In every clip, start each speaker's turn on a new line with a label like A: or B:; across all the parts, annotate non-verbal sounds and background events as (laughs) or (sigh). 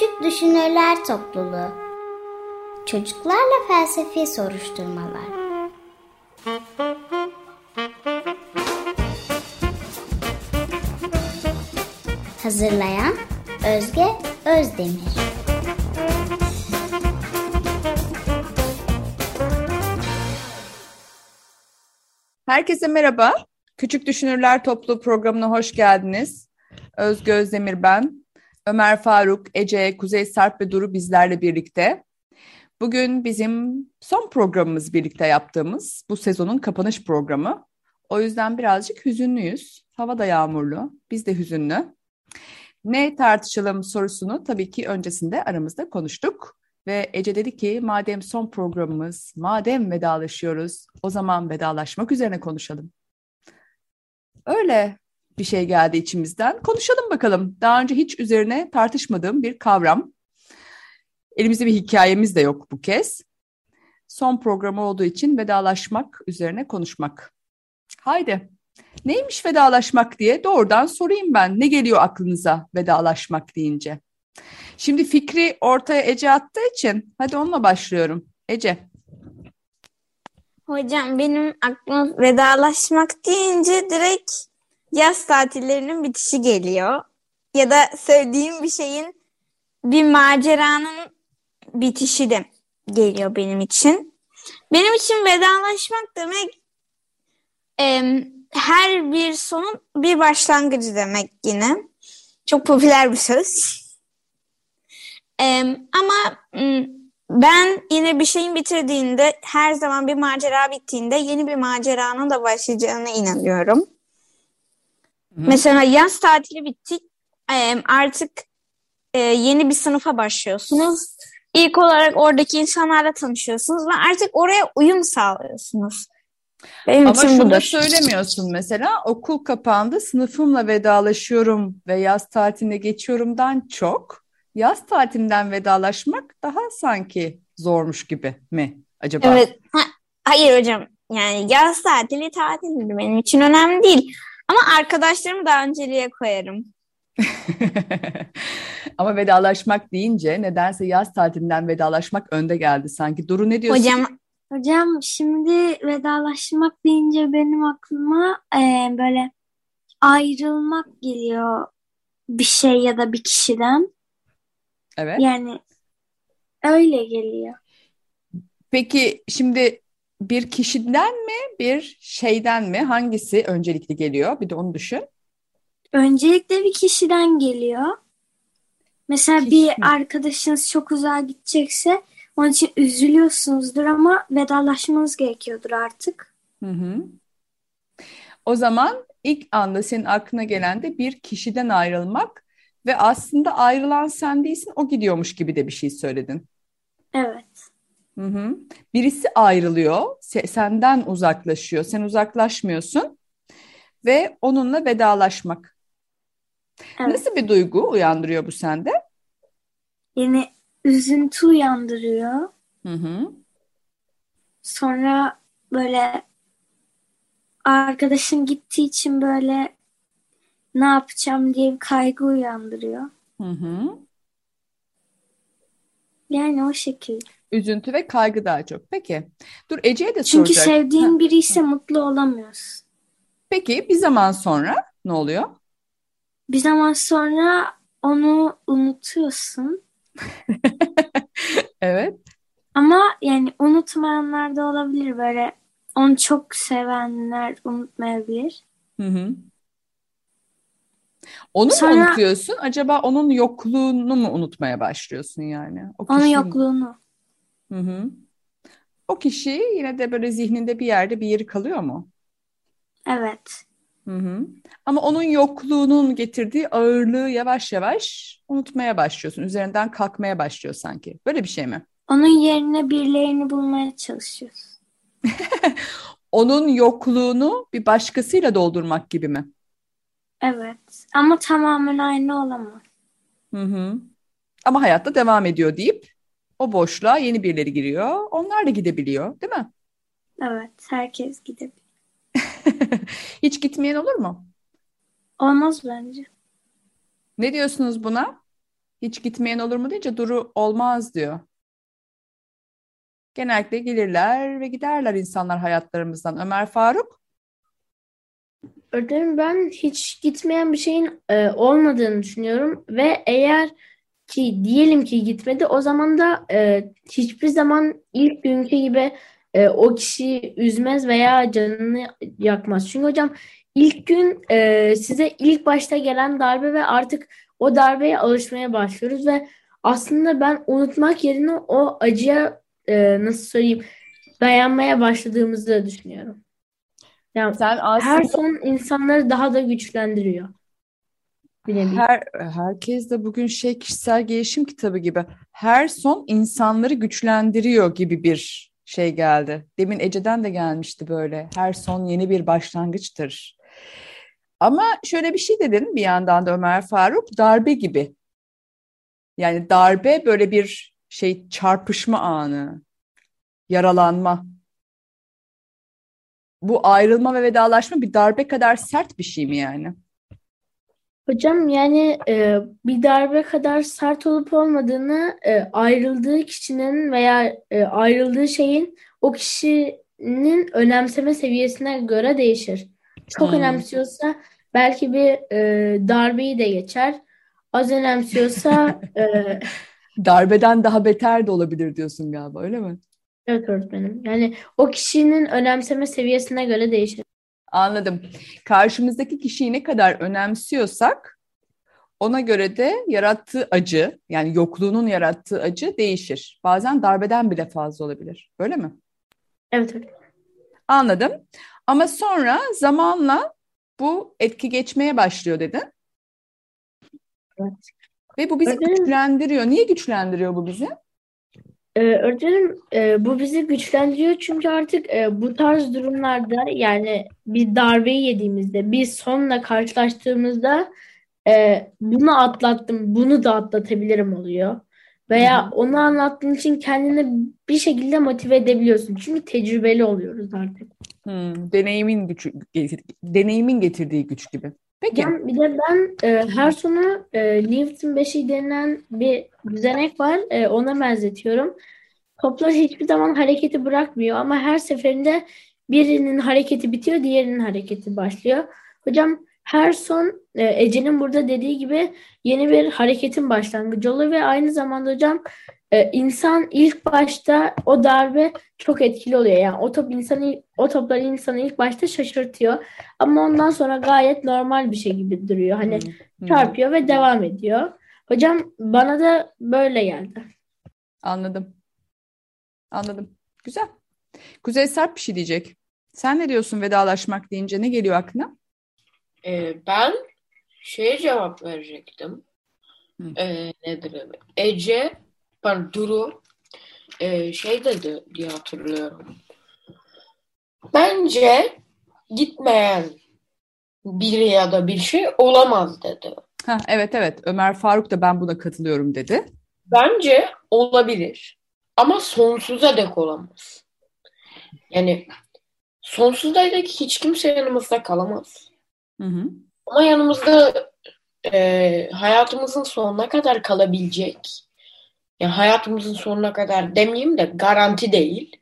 A: Küçük Düşünürler Topluluğu Çocuklarla Felsefi Soruşturmalar Hazırlayan Özge Özdemir
B: Herkese merhaba. Küçük Düşünürler Topluluğu programına hoş geldiniz. Özge Özdemir ben. Ömer Faruk, Ece, Kuzey Sarp ve Duru bizlerle birlikte. Bugün bizim son programımız birlikte yaptığımız bu sezonun kapanış programı. O yüzden birazcık hüzünlüyüz. Hava da yağmurlu, biz de hüzünlü. Ne tartışalım sorusunu tabii ki öncesinde aramızda konuştuk. Ve Ece dedi ki madem son programımız, madem vedalaşıyoruz o zaman vedalaşmak üzerine konuşalım. Öyle bir şey geldi içimizden. Konuşalım bakalım. Daha önce hiç üzerine tartışmadığım bir kavram. Elimizde bir hikayemiz de yok bu kez. Son programı olduğu için vedalaşmak üzerine konuşmak. Haydi. Neymiş vedalaşmak diye doğrudan sorayım ben. Ne geliyor aklınıza vedalaşmak deyince? Şimdi fikri ortaya Ece attığı için hadi onunla başlıyorum. Ece.
C: Hocam benim aklıma vedalaşmak deyince direkt yaz tatillerinin bitişi geliyor. Ya da sevdiğim bir şeyin bir maceranın bitişi de geliyor benim için. Benim için vedalaşmak demek e, her bir sonun bir başlangıcı demek yine. Çok popüler bir söz. e, ama ben yine bir şeyin bitirdiğinde her zaman bir macera bittiğinde yeni bir maceranın da başlayacağına inanıyorum. Hı. Mesela yaz tatili bitti. Artık e, yeni bir sınıfa başlıyorsunuz. İlk olarak oradaki insanlarla tanışıyorsunuz ve artık oraya uyum sağlıyorsunuz.
B: Benim Ama şunu budur. da söylemiyorsun mesela okul kapandı sınıfımla vedalaşıyorum ve yaz tatiline geçiyorumdan çok yaz tatilinden vedalaşmak daha sanki zormuş gibi mi acaba?
C: Evet. Ha, hayır hocam yani yaz tatili tatildir benim için önemli değil. Ama arkadaşlarımı daha önceliğe koyarım. (laughs)
B: Ama vedalaşmak deyince nedense yaz tatilinden vedalaşmak önde geldi sanki. Duru ne diyorsun?
D: Hocam Hocam şimdi vedalaşmak deyince benim aklıma e, böyle ayrılmak geliyor bir şey ya da bir kişiden.
B: Evet.
D: Yani öyle geliyor.
B: Peki şimdi bir kişiden mi bir şeyden mi hangisi öncelikli geliyor? Bir de onu düşün.
D: Öncelikle bir kişiden geliyor. Mesela Kişi bir mi? arkadaşınız çok uzağa gidecekse onun için üzülüyorsunuzdur ama vedalaşmanız gerekiyordur artık.
B: Hı hı. O zaman ilk anda senin aklına gelen de bir kişiden ayrılmak ve aslında ayrılan sen değilsin o gidiyormuş gibi de bir şey söyledin.
D: Evet.
B: Hı hı. Birisi ayrılıyor, se- senden uzaklaşıyor, sen uzaklaşmıyorsun ve onunla vedalaşmak. Evet. Nasıl bir duygu uyandırıyor bu sende?
D: Yani üzüntü uyandırıyor.
B: Hı hı.
D: Sonra böyle arkadaşın gittiği için böyle ne yapacağım diye bir kaygı uyandırıyor.
B: Hı hı.
D: Yani o şekilde.
B: Üzüntü ve kaygı daha çok. Peki. Dur Ece'ye de
D: Çünkü
B: soracak.
D: sevdiğin biri ise mutlu olamıyorsun.
B: Peki bir zaman sonra ne oluyor?
D: Bir zaman sonra onu unutuyorsun. (laughs)
B: evet.
D: Ama yani unutmayanlar da olabilir böyle. Onu çok sevenler unutmayabilir.
B: Hı hı. Onu Sonra, mu unutuyorsun? Acaba onun yokluğunu mu unutmaya başlıyorsun yani?
D: O onun yokluğunu.
B: Hı hı. O kişi yine de böyle zihninde bir yerde bir yeri kalıyor mu?
D: Evet.
B: Hı hı. Ama onun yokluğunun getirdiği ağırlığı yavaş yavaş unutmaya başlıyorsun. Üzerinden kalkmaya başlıyor sanki. Böyle bir şey mi?
D: Onun yerine birilerini bulmaya çalışıyorsun. (laughs)
B: onun yokluğunu bir başkasıyla doldurmak gibi mi?
D: Evet. Ama tamamen aynı olamaz.
B: Hı hı. Ama hayatta devam ediyor deyip o boşluğa yeni birileri giriyor. Onlar da gidebiliyor, değil mi?
D: Evet, herkes gidebilir. (laughs)
B: Hiç gitmeyen olur mu?
D: Olmaz bence.
B: Ne diyorsunuz buna? Hiç gitmeyen olur mu deyince Duru olmaz diyor. Genellikle gelirler ve giderler insanlar hayatlarımızdan. Ömer Faruk?
E: Öğretmenim ben hiç gitmeyen bir şeyin e, olmadığını düşünüyorum ve eğer ki diyelim ki gitmedi o zaman da e, hiçbir zaman ilk günkü gibi e, o kişiyi üzmez veya canını yakmaz. Çünkü hocam ilk gün e, size ilk başta gelen darbe ve artık o darbeye alışmaya başlıyoruz ve aslında ben unutmak yerine o acıya e, nasıl söyleyeyim dayanmaya başladığımızı düşünüyorum. Yani
B: Sen aslında
E: her son insanları daha da güçlendiriyor.
B: Her herkes de bugün şey kişisel gelişim kitabı gibi her son insanları güçlendiriyor gibi bir şey geldi. Demin Ece'den de gelmişti böyle. Her son yeni bir başlangıçtır. Ama şöyle bir şey dedin bir yandan da Ömer Faruk darbe gibi. Yani darbe böyle bir şey çarpışma anı, yaralanma. Bu ayrılma ve vedalaşma bir darbe kadar sert bir şey mi yani?
E: Hocam yani e, bir darbe kadar sert olup olmadığını e, ayrıldığı kişinin veya e, ayrıldığı şeyin o kişinin önemseme seviyesine göre değişir. Çok
B: Hmm.
E: önemsiyorsa belki bir e, darbeyi de geçer. Az önemsiyorsa (laughs) e,
B: Darbeden daha beter de olabilir diyorsun galiba öyle mi?
E: evet öğretmenim. Yani o kişinin önemseme seviyesine göre değişir.
B: Anladım. Karşımızdaki kişiyi ne kadar önemsiyorsak ona göre de yarattığı acı yani yokluğunun yarattığı acı değişir. Bazen darbeden bile fazla olabilir. Öyle mi?
E: Evet.
B: Anladım. Ama sonra zamanla bu etki geçmeye başlıyor dedin.
E: Evet.
B: Ve bu bizi güçlendiriyor. Niye güçlendiriyor bu bizi?
E: Ee, öğretmenim e, bu bizi güçlendiriyor çünkü artık e, bu tarz durumlarda yani bir darbeyi yediğimizde bir sonla karşılaştığımızda e, bunu atlattım bunu da atlatabilirim oluyor. Veya
B: Hı hı.
E: onu anlattığın için kendini bir şekilde motive edebiliyorsun. Çünkü tecrübeli oluyoruz artık.
B: Hmm, deneyimin gücü, deneyimin getirdiği güç gibi. Peki.
E: Ben, bir de ben e, her sonu e, Newton beşiği denilen bir düzenek var. E, ona benzetiyorum. Toplar hiçbir zaman hareketi bırakmıyor ama her seferinde birinin hareketi bitiyor, diğerinin hareketi başlıyor. Hocam her son e, Ece'nin burada dediği gibi yeni bir hareketin başlangıcı oluyor ve aynı zamanda hocam e, insan ilk başta o darbe çok etkili oluyor. Yani o top insanı o toplar insanı ilk başta şaşırtıyor. Ama ondan sonra gayet normal bir şey gibi duruyor. Hani
B: Hmm, hmm.
E: çarpıyor ve devam ediyor. Hocam bana da böyle geldi.
B: Anladım. Anladım. Güzel. Kuzey Sarp bir şey diyecek. Sen ne diyorsun vedalaşmak deyince ne geliyor aklına?
F: Ee, ben şeye cevap verecektim.
B: Hı.
F: Ee, nedir? Ece, pardon Duru ee, şey dedi diye hatırlıyorum. Bence gitmeyen biri ya da bir şey olamaz dedi.
B: Ha, evet evet Ömer Faruk da ben buna katılıyorum dedi.
F: Bence olabilir. Ama sonsuza dek olamaz. Yani sonsuza dek hiç kimse yanımızda kalamaz.
B: Hı hı.
F: Ama yanımızda e, hayatımızın sonuna kadar kalabilecek. Yani hayatımızın sonuna kadar demeyeyim de garanti değil.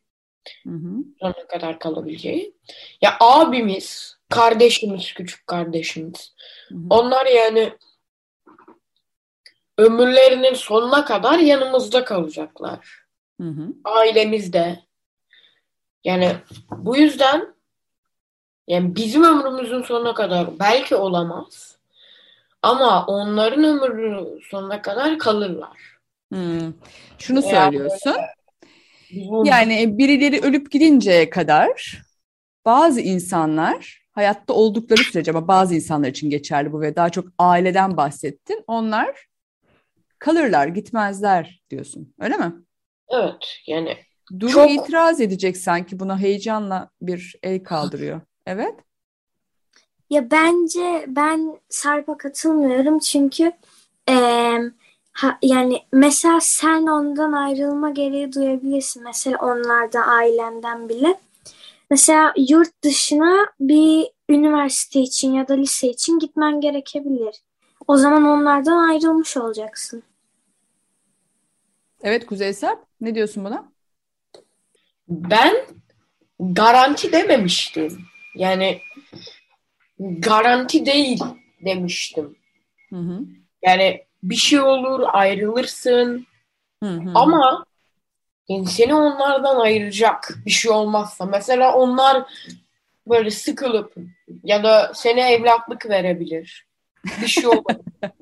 B: Hı hı.
F: Sonuna kadar kalabileceği. Ya abimiz, kardeşimiz, küçük kardeşimiz.
B: Hı hı.
F: Onlar yani ömürlerinin sonuna kadar yanımızda kalacaklar.
B: Hı hı.
F: Ailemiz de. Yani bu yüzden yani bizim ömrümüzün sonuna kadar belki olamaz. Ama onların ömrü sonuna kadar kalırlar.
B: Hmm. Şunu
F: Veya
B: söylüyorsun.
F: Bizim-
B: Yani birileri ölüp gidinceye kadar bazı insanlar hayatta oldukları sürece ama bazı insanlar için geçerli bu ve daha çok aileden bahsettin. Onlar kalırlar, gitmezler diyorsun. Öyle mi?
F: Evet yani
B: Duru
F: Çok-
B: itiraz edecek sanki buna heyecanla bir el kaldırıyor. Evet.
D: Ya bence ben Sarp'a katılmıyorum çünkü eee, ha- yani mesela sen ondan ayrılma gereği duyabilirsin. Mesela onlardan ailenden bile. Mesela yurt dışına bir üniversite için ya da lise için gitmen gerekebilir. O zaman onlardan ayrılmış olacaksın.
B: Evet Kuzey Sarp ne diyorsun buna?
F: Ben garanti dememiştim. Yani garanti değil demiştim.
B: Hı hı.
F: Yani bir şey olur, ayrılırsın
B: Hı hı.
F: ama yani seni onlardan ayıracak bir şey olmazsa. Mesela onlar böyle sıkılıp ya da seni evlatlık verebilir. Bir şey olur.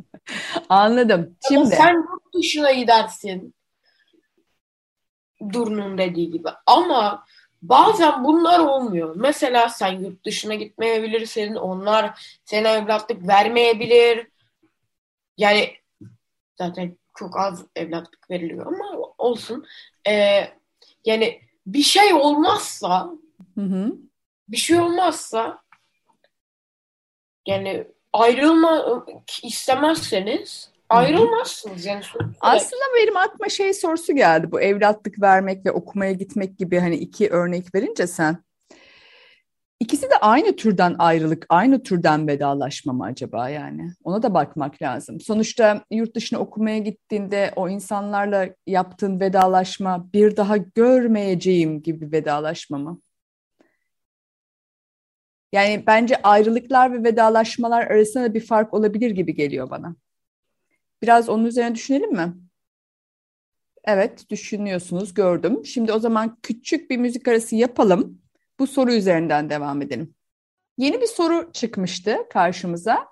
F: (laughs)
B: Anladım.
F: Ama
B: Şimdi
F: sen yurt dışına gidersin. Duru'nun dediği gibi. Ama bazen bunlar olmuyor. Mesela sen yurt dışına gitmeyebilirsin. Onlar sana evlatlık vermeyebilir. Yani zaten çok az evlatlık veriliyor ama olsun. Ee, yani bir şey olmazsa
B: Hı hı.
F: bir şey olmazsa yani ayrılma istemezseniz ayrılmazsınız. Yani
B: Aslında benim aklıma şey sorusu geldi. Bu evlatlık vermek ve okumaya gitmek gibi hani iki örnek verince sen. İkisi de aynı türden ayrılık, aynı türden vedalaşma mı acaba yani? Ona da bakmak lazım. Sonuçta yurt dışına okumaya gittiğinde o insanlarla yaptığın vedalaşma bir daha görmeyeceğim gibi vedalaşma mı? Yani bence ayrılıklar ve vedalaşmalar arasında da bir fark olabilir gibi geliyor bana. Biraz onun üzerine düşünelim mi? Evet, düşünüyorsunuz, gördüm. Şimdi o zaman küçük bir müzik arası yapalım. Bu soru üzerinden devam edelim. Yeni bir soru çıkmıştı karşımıza.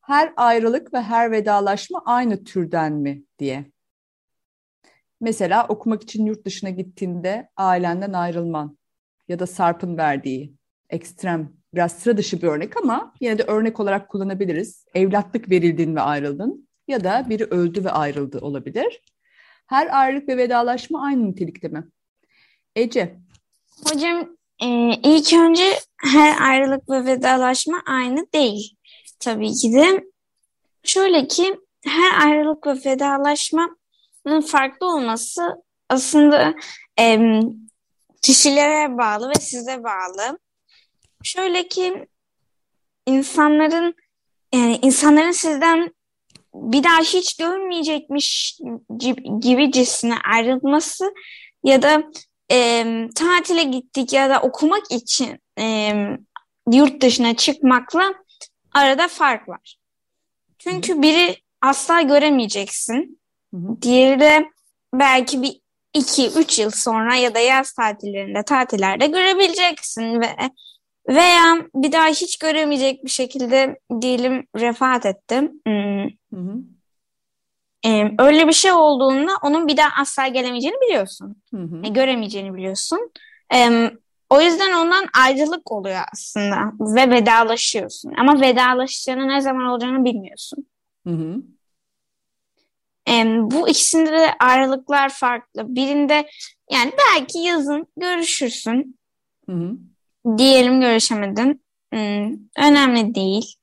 B: Her ayrılık ve her vedalaşma aynı türden mi diye. Mesela okumak için yurt dışına gittiğinde ailenden ayrılman ya da Sarp'ın verdiği ekstrem, biraz sıra dışı bir örnek ama yine de örnek olarak kullanabiliriz. Evlatlık verildin ve ayrıldın ya da biri öldü ve ayrıldı olabilir. Her ayrılık ve vedalaşma aynı nitelikte mi? Ece,
C: Hocam e, ilk önce her ayrılık ve vedalaşma aynı değil. Tabii ki de şöyle ki her ayrılık ve vedalaşmanın farklı olması aslında e, kişilere bağlı ve size bağlı. Şöyle ki insanların yani insanların sizden bir daha hiç görmeyecekmiş gibi- gibicesine ayrılması ya da e, tatile gittik ya da okumak için e, yurt dışına çıkmakla arada fark var. Çünkü biri asla göremeyeceksin. Diğeri de belki bir iki, üç yıl sonra ya da yaz tatillerinde, tatillerde görebileceksin ve veya bir daha hiç göremeyecek bir şekilde diyelim vefat ettim. Hmm,
B: Hı hı.
C: E, öyle bir şey olduğunda onun bir daha asla gelemeyeceğini biliyorsun.
B: Hı hı.
C: e, göremeyeceğini biliyorsun. Em, o yüzden ondan ayrılık oluyor aslında ve vedalaşıyorsun. Ama vedalaşacağını ne zaman olacağını bilmiyorsun.
B: Hı hı.
C: Em, bu ikisinde de ayrılıklar farklı. Birinde yani belki yazın görüşürsün.
B: Hı hı.
C: Diyelim görüşemedin. Hmm, önemli değil.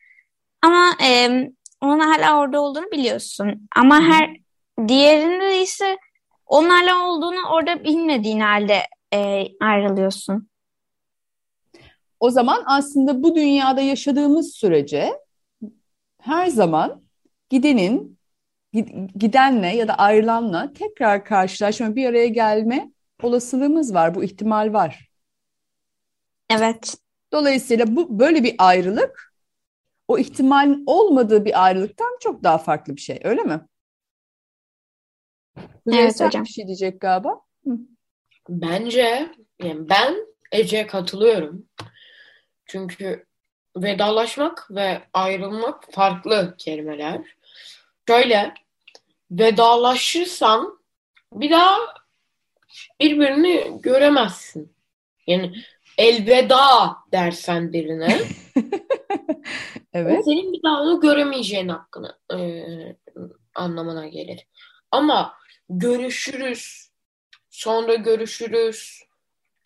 C: Ama em, onun hala orada olduğunu biliyorsun. Ama her diğerinde ise onun hala olduğunu orada bilmediğin halde e, ayrılıyorsun.
B: O zaman aslında bu dünyada yaşadığımız sürece her zaman gidenin gid- gidenle ya da ayrılanla tekrar karşılaşma, bir araya gelme olasılığımız var. Bu ihtimal var.
C: Evet.
B: Dolayısıyla bu böyle bir ayrılık o ihtimalin olmadığı bir ayrılıktan çok daha farklı bir şey. Öyle mi?
C: Evet
B: sen
C: hocam.
B: bir şey diyecek galiba. Hı.
F: Bence yani ben Ece'ye katılıyorum. Çünkü vedalaşmak ve ayrılmak farklı kelimeler. Şöyle vedalaşırsan bir daha birbirini göremezsin. Yani elveda dersen birine (laughs)
B: Evet.
F: senin bir daha onu göremeyeceğin hakkını e, anlamına gelir. Ama görüşürüz, sonra görüşürüz,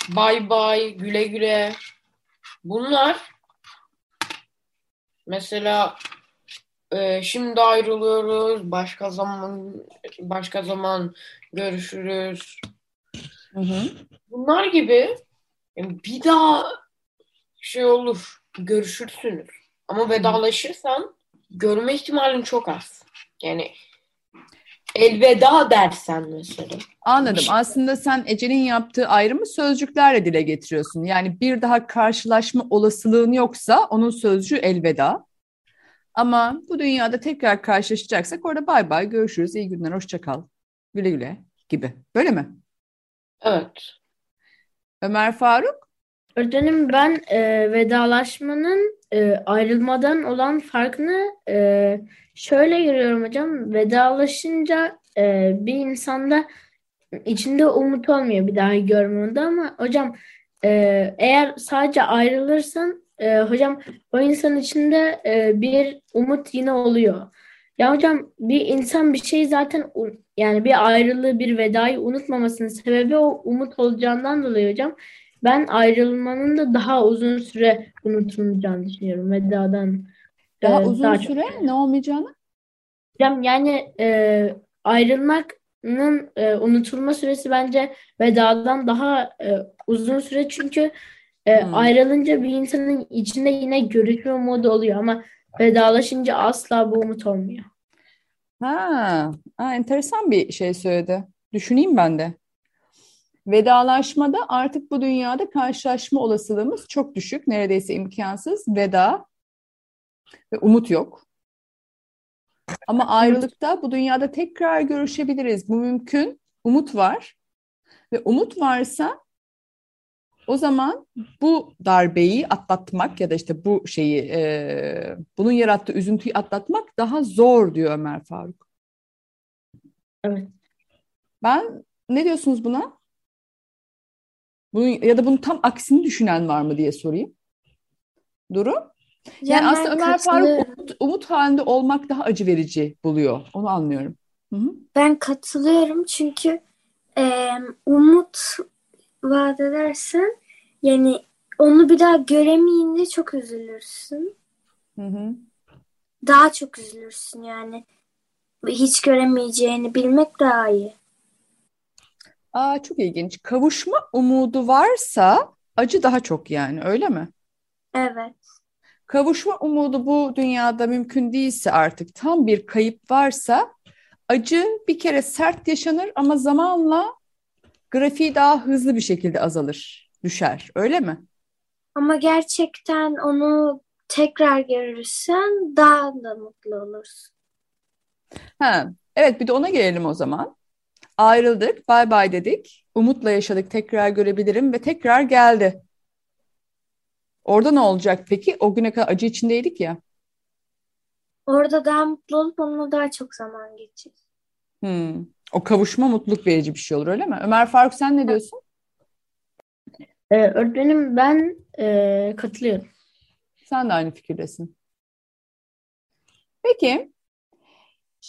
F: bay bay, güle güle. Bunlar mesela e, şimdi ayrılıyoruz, başka zaman başka zaman görüşürüz.
B: Hı hı.
F: Bunlar gibi bir daha şey olur, görüşürsünüz. Ama vedalaşırsan görme ihtimalin çok az. Yani elveda dersen mesela.
B: Anladım. Aslında sen Ece'nin yaptığı ayrımı sözcüklerle dile getiriyorsun. Yani bir daha karşılaşma olasılığın yoksa onun sözcüğü elveda. Ama bu dünyada tekrar karşılaşacaksak orada bay bay görüşürüz, iyi günler, hoşça kal, güle güle gibi. Böyle mi?
F: Evet.
B: Ömer Faruk?
E: Öğretmenim ben e, vedalaşmanın e, ayrılmadan olan farkını e, şöyle görüyorum hocam. Vedalaşınca e, bir insanda içinde umut olmuyor bir daha görmüyordu ama hocam e, eğer sadece ayrılırsan e, hocam o insanın içinde e, bir umut yine oluyor. Ya hocam bir insan bir şey zaten yani bir ayrılığı bir vedayı unutmamasının sebebi o umut olacağından dolayı hocam. Ben ayrılmanın da daha uzun süre unutulmayacağını düşünüyorum vedadan.
B: Daha
E: e,
B: uzun
E: daha
B: süre
E: çok.
B: ne olmayacağını?
E: Yani e, ayrılmanın e, unutulma süresi bence vedadan daha e, uzun süre çünkü e,
B: Hmm.
E: ayrılınca bir insanın içinde yine görüşme umudu oluyor ama vedalaşınca asla bu umut olmuyor.
B: Ha, ha, enteresan bir şey söyledi. Düşüneyim ben de. Vedalaşmada artık bu dünyada karşılaşma olasılığımız çok düşük. Neredeyse imkansız. Veda ve umut yok. Ama ayrılıkta bu dünyada tekrar görüşebiliriz. Bu mümkün. Umut var. Ve umut varsa o zaman bu darbeyi atlatmak ya da işte bu şeyi e, bunun yarattığı üzüntüyü atlatmak daha zor diyor Ömer Faruk.
E: Evet.
B: Ben ne diyorsunuz buna? Bunun, ya da bunun tam aksini düşünen var mı diye sorayım. Duru? Yani
D: ben
B: aslında Ömer Faruk
D: katılıyorum.
B: umut, umut halinde olmak daha acı verici buluyor. Onu anlıyorum. Hı hı.
D: Ben katılıyorum çünkü e, umut vaat edersen yani onu bir daha göremeyince çok üzülürsün.
B: Hı hı.
D: Daha çok üzülürsün yani. Hiç göremeyeceğini bilmek daha iyi.
B: Aa, çok ilginç. Kavuşma umudu varsa acı daha çok yani öyle mi?
D: Evet.
B: Kavuşma umudu bu dünyada mümkün değilse artık tam bir kayıp varsa acı bir kere sert yaşanır ama zamanla grafiği daha hızlı bir şekilde azalır, düşer. Öyle mi?
D: Ama gerçekten onu tekrar görürsen daha da mutlu olursun.
B: Ha, evet bir de ona gelelim o zaman. Ayrıldık, bay bay dedik. Umutla yaşadık, tekrar görebilirim ve tekrar geldi. Orada ne olacak peki? O güne kadar acı içindeydik ya.
D: Orada daha mutlu olup onunla daha çok zaman geçir.
B: Hmm. O kavuşma mutluluk verici bir şey olur öyle mi? Ömer Faruk sen ne diyorsun?
E: E, öğretmenim ben e, katılıyorum.
B: Sen de aynı fikirdesin. Peki,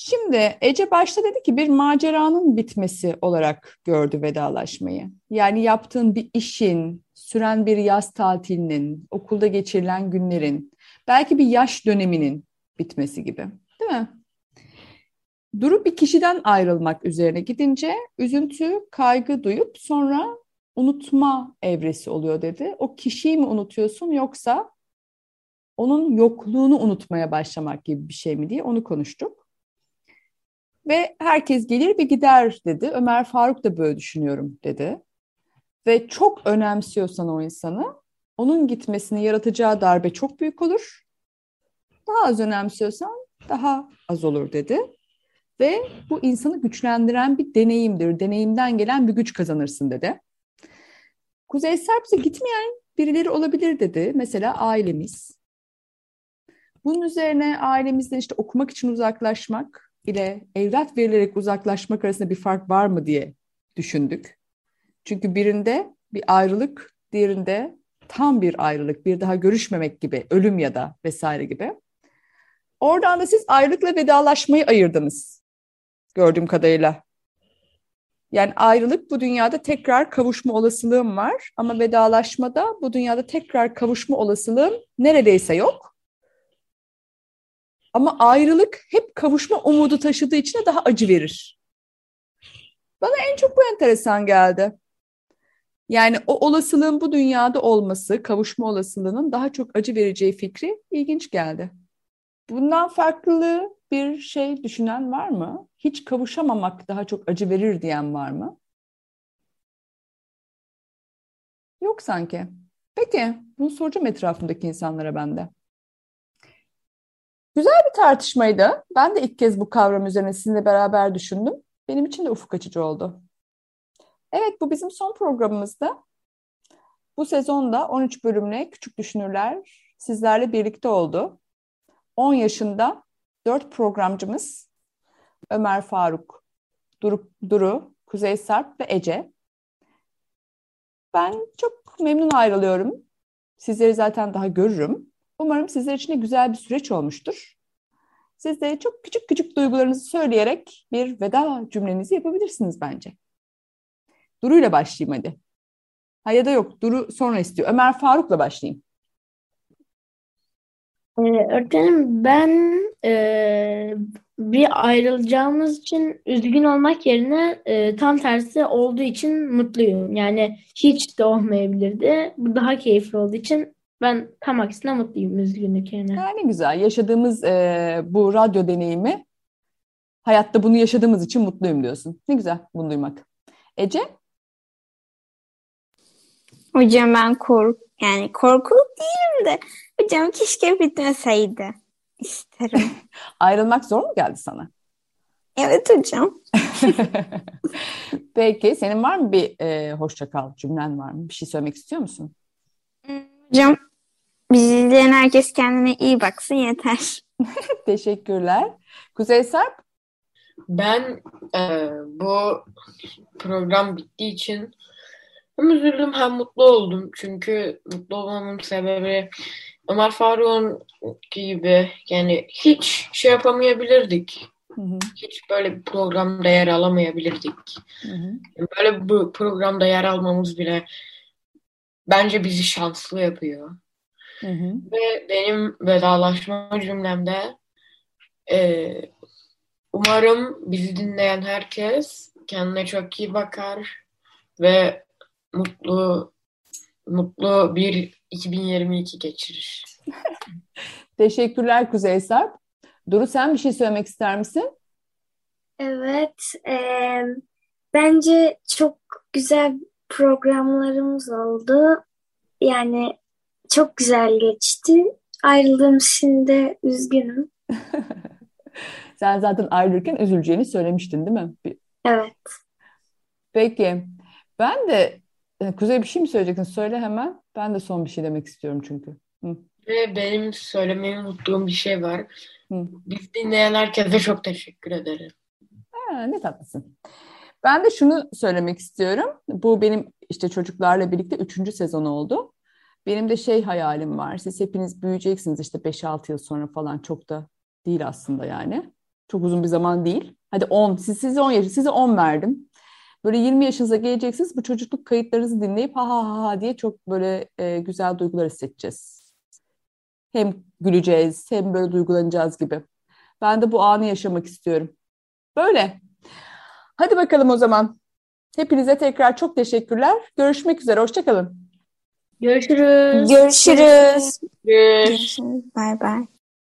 B: şimdi Ece başta dedi ki bir maceranın bitmesi olarak gördü vedalaşmayı. Yani yaptığın bir işin, süren bir yaz tatilinin, okulda geçirilen günlerin, belki bir yaş döneminin bitmesi gibi, değil mi? Durup bir kişiden ayrılmak üzerine gidince üzüntü, kaygı duyup sonra unutma evresi oluyor dedi. O kişiyi mi unutuyorsun yoksa onun yokluğunu unutmaya başlamak gibi bir şey mi diye onu konuştuk. Ve herkes gelir ve gider dedi. Ömer Faruk da böyle düşünüyorum dedi. Ve çok önemsiyorsan o insanı, onun gitmesini yaratacağı darbe çok büyük olur. Daha az önemsiyorsan daha az olur dedi. Ve bu insanı güçlendiren bir deneyimdir. Deneyimden gelen bir güç kazanırsın dedi. Kuzey Serps'e gitmeyen birileri olabilir dedi. Mesela ailemiz. Bunun üzerine ailemizden işte okumak için uzaklaşmak ile evlat verilerek uzaklaşmak arasında bir fark var mı diye düşündük. Çünkü birinde bir ayrılık, diğerinde tam bir ayrılık, bir daha görüşmemek gibi, ölüm ya da vesaire gibi. Oradan da siz ayrılıkla vedalaşmayı ayırdınız gördüğüm kadarıyla. Yani ayrılık bu dünyada tekrar kavuşma olasılığım var ama vedalaşmada bu dünyada tekrar kavuşma olasılığım neredeyse yok. Ama ayrılık hep kavuşma umudu taşıdığı için de daha acı verir. Bana en çok bu enteresan geldi. Yani o olasılığın bu dünyada olması, kavuşma olasılığının daha çok acı vereceği fikri ilginç geldi. Bundan farklılığı bir şey düşünen var mı? Hiç kavuşamamak daha çok acı verir diyen var mı? Yok sanki. Peki, bunu soracağım etrafımdaki insanlara ben de. Güzel bir tartışmaydı. Ben de ilk kez bu kavram üzerine sizinle beraber düşündüm. Benim için de ufuk açıcı oldu. Evet, bu bizim son programımızdı. Bu sezonda 13 bölümle Küçük Düşünürler sizlerle birlikte oldu. 10 yaşında 4 programcımız Ömer Faruk, Duru, Duru Kuzey Sarp ve Ece. Ben çok memnun ayrılıyorum. Sizleri zaten daha görürüm. Umarım sizler için de güzel bir süreç olmuştur. Siz de çok küçük küçük duygularınızı söyleyerek bir veda cümlenizi yapabilirsiniz bence. Duru ile başlayayım hadi. Ha ya da yok Duru sonra istiyor. Ömer Faruk'la başlayayım.
E: Ee, ben e, bir ayrılacağımız için üzgün olmak yerine e, tam tersi olduğu için mutluyum. Yani hiç de olmayabilirdi. Bu daha keyifli olduğu için ben tam aksine mutluyum üzgünlük yerine.
B: Ha, ne güzel. Yaşadığımız e, bu radyo deneyimi hayatta bunu yaşadığımız için mutluyum diyorsun. Ne güzel bunu duymak. Ece?
C: Hocam ben kork yani korkulu değilim de hocam keşke bitmeseydi isterim. (laughs)
B: Ayrılmak zor mu geldi sana?
C: Evet hocam. (laughs)
B: Peki senin var mı bir e, hoşça kal cümlen var mı? Bir şey söylemek istiyor musun?
C: Hocam bizi izleyen herkes kendine iyi baksın yeter. (laughs)
B: Teşekkürler. Kuzey Sarp?
F: Ben e, bu program bittiği için hem üzüldüm hem mutlu oldum. Çünkü mutlu olmamın sebebi Ömer Faruk'un gibi yani hiç şey yapamayabilirdik.
B: Hı hı,
F: Hiç böyle bir programda yer alamayabilirdik.
B: hı hı.
F: Böyle bu programda yer almamız bile bence bizi şanslı yapıyor.
B: Hı hı.
F: Ve benim vedalaşma cümlemde e, umarım bizi dinleyen herkes kendine çok iyi bakar ve mutlu mutlu bir 2022 geçirir. (laughs)
B: Teşekkürler Kuzey Sarp. Duru sen bir şey söylemek ister misin?
D: Evet, eee, bence çok güzel programlarımız oldu. Yani çok güzel geçti. Ayrıldığım için de üzgünüm. (laughs)
B: Sen zaten ayrılırken üzüleceğini söylemiştin değil mi?
D: Evet.
B: Peki. Ben de e, Kuzey bir şey mi söyleyeceksin? Söyle hemen. Ben de son bir şey demek istiyorum çünkü. Hı.
F: Ve benim söylemeyi unuttuğum bir şey var.
B: Hı.
F: Biz dinleyen herkese çok teşekkür ederim.
B: Ha, ne tatlısın. Ben de şunu söylemek istiyorum. Bu benim işte çocuklarla birlikte üçüncü sezon oldu. Benim de şey hayalim var. Siz hepiniz büyüyeceksiniz işte 5-6 yıl sonra falan çok da değil aslında yani. Çok uzun bir zaman değil. Hadi 10. Siz, size 10 yaş, size 10 verdim. Böyle 20 yaşınıza geleceksiniz. Bu çocukluk kayıtlarınızı dinleyip ha ha ha ha diye çok böyle e, güzel duygular hissedeceğiz. Hem güleceğiz hem böyle duygulanacağız gibi. Ben de bu anı yaşamak istiyorum. Böyle. Hadi bakalım o zaman. Hepinize tekrar çok teşekkürler. Görüşmek üzere. Hoşçakalın.
C: Görüşürüz.
F: Görüşürüz.
C: Görüşürüz. Bay bay.